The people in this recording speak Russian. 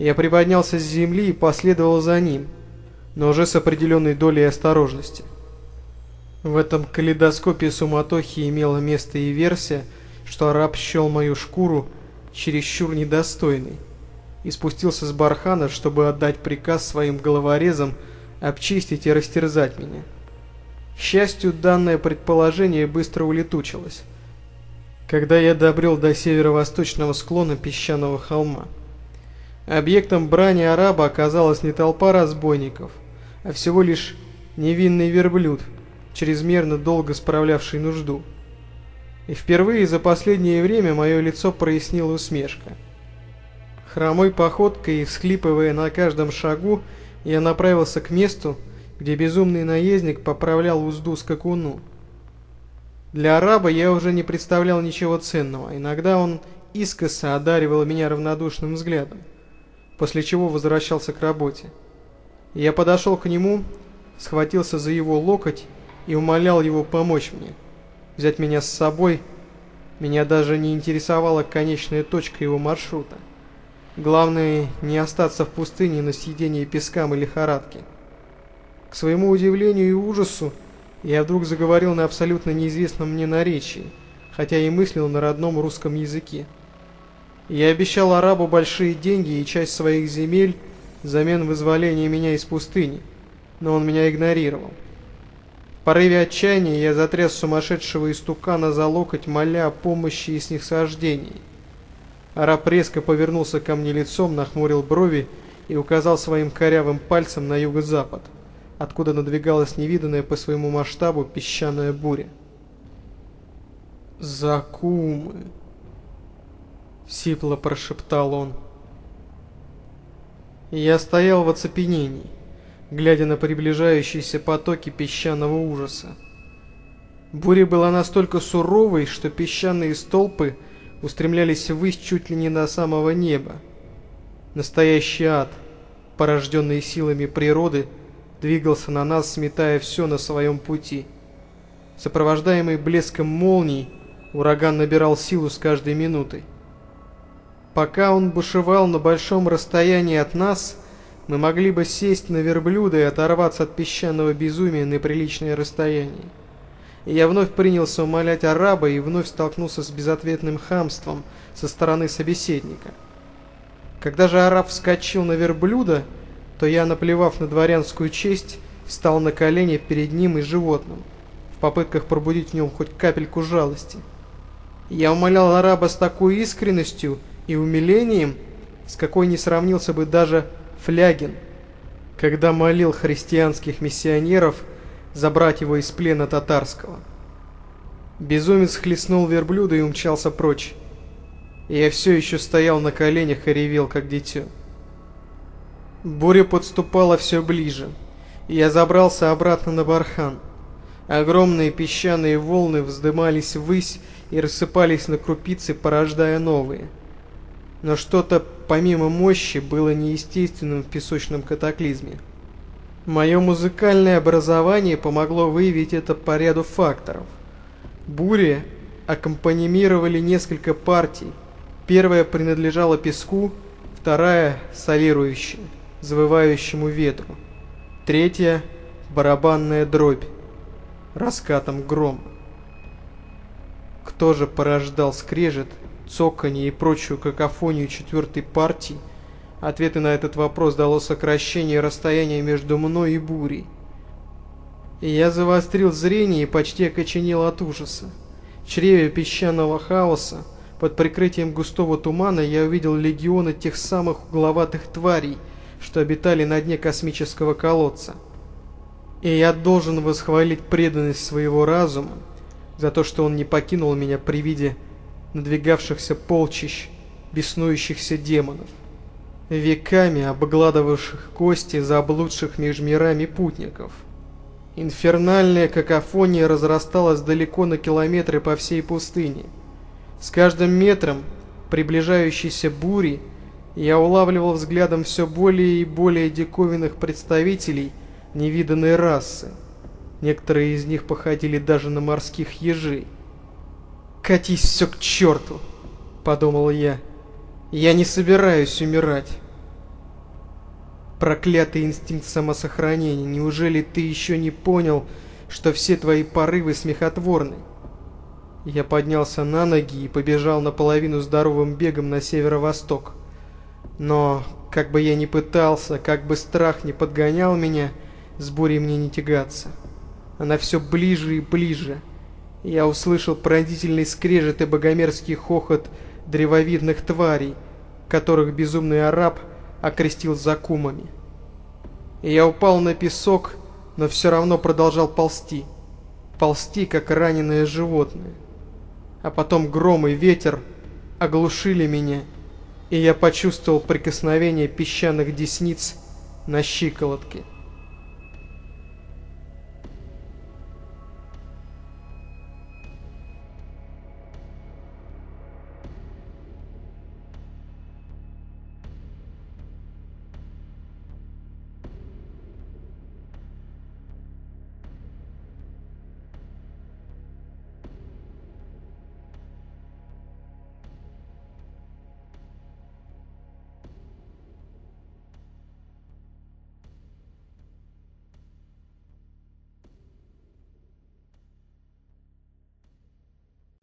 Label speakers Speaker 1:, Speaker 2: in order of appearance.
Speaker 1: Я приподнялся с земли и последовал за ним, но уже с определенной долей осторожности. В этом калейдоскопе суматохи имела место и версия, что араб счел мою шкуру чересчур недостойной и спустился с бархана, чтобы отдать приказ своим головорезам обчистить и растерзать меня. К счастью, данное предположение быстро улетучилось, когда я добрел до северо-восточного склона песчаного холма. Объектом брани араба оказалась не толпа разбойников, а всего лишь невинный верблюд, чрезмерно долго справлявший нужду. И впервые за последнее время мое лицо прояснила усмешка. Хромой походкой и всхлипывая на каждом шагу, я направился к месту, где безумный наездник поправлял узду скакуну. Для араба я уже не представлял ничего ценного, иногда он искоса одаривал меня равнодушным взглядом, после чего возвращался к работе. Я подошел к нему, схватился за его локоть и умолял его помочь мне, взять меня с собой. Меня даже не интересовала конечная точка его маршрута. Главное, не остаться в пустыне на съедении пескам и лихорадке. К своему удивлению и ужасу, я вдруг заговорил на абсолютно неизвестном мне наречии, хотя и мыслил на родном русском языке. Я обещал арабу большие деньги и часть своих земель взамен вызволения меня из пустыни, но он меня игнорировал. В порыве отчаяния я затряс сумасшедшего истукана за локоть, моля о помощи и снисхождении. Араб резко повернулся ко мне лицом, нахмурил брови и указал своим корявым пальцем на юго-запад, откуда надвигалась невиданная по своему масштабу песчаная буря. «Закумы!» — сипло прошептал он. Я стоял в оцепенении, глядя на приближающиеся потоки песчаного ужаса. Буря была настолько суровой, что песчаные столпы — устремлялись ввысь чуть ли не до самого неба. Настоящий ад, порожденный силами природы, двигался на нас, сметая все на своем пути. Сопровождаемый блеском молний, ураган набирал силу с каждой минутой. Пока он бушевал на большом расстоянии от нас, мы могли бы сесть на верблюда и оторваться от песчаного безумия на приличное расстояние и я вновь принялся умолять араба и вновь столкнулся с безответным хамством со стороны собеседника. Когда же араб вскочил на верблюда, то я, наплевав на дворянскую честь, встал на колени перед ним и животным, в попытках пробудить в нем хоть капельку жалости. Я умолял араба с такой искренностью и умилением, с какой не сравнился бы даже Флягин, когда молил христианских миссионеров – забрать его из плена татарского. Безумец хлестнул верблюда и умчался прочь. И я все еще стоял на коленях и ревел, как дитё. Буря подступала все ближе, и я забрался обратно на бархан. Огромные песчаные волны вздымались ввысь и рассыпались на крупицы, порождая новые. Но что-то помимо мощи было неестественным в песочном катаклизме. Мое музыкальное образование помогло выявить это по ряду факторов. Бури аккомпанимировали несколько партий. Первая принадлежала песку, вторая – солирующей, завывающему ветру. Третья – барабанная дробь, раскатом грома. Кто же порождал скрежет, цоканье и прочую какофонию четвертой партии – Ответы на этот вопрос дало сокращение расстояния между мной и бурей. И я завострил зрение и почти окоченел от ужаса. В чреве песчаного хаоса, под прикрытием густого тумана, я увидел легионы тех самых угловатых тварей, что обитали на дне космического колодца. И я должен восхвалить преданность своего разума за то, что он не покинул меня при виде надвигавшихся полчищ беснующихся демонов веками обгладывавших кости заблудших меж мирами путников. Инфернальная какофония разрасталась далеко на километры по всей пустыне. С каждым метром приближающейся бури я улавливал взглядом все более и более диковинных представителей невиданной расы. Некоторые из них походили даже на морских ежей. «Катись все к черту!» — подумал я. Я не собираюсь умирать. Проклятый инстинкт самосохранения, неужели ты еще не понял, что все твои порывы смехотворны? Я поднялся на ноги и побежал наполовину здоровым бегом на северо-восток. Но, как бы я ни пытался, как бы страх не подгонял меня, с бурей мне не тягаться. Она все ближе и ближе. Я услышал пронзительный скрежет и богомерзкий хохот древовидных тварей, которых безумный араб окрестил закумами. Я упал на песок, но все равно продолжал ползти. Ползти, как раненое животное а потом гром и ветер оглушили меня, и я почувствовал прикосновение песчаных десниц на щиколотке.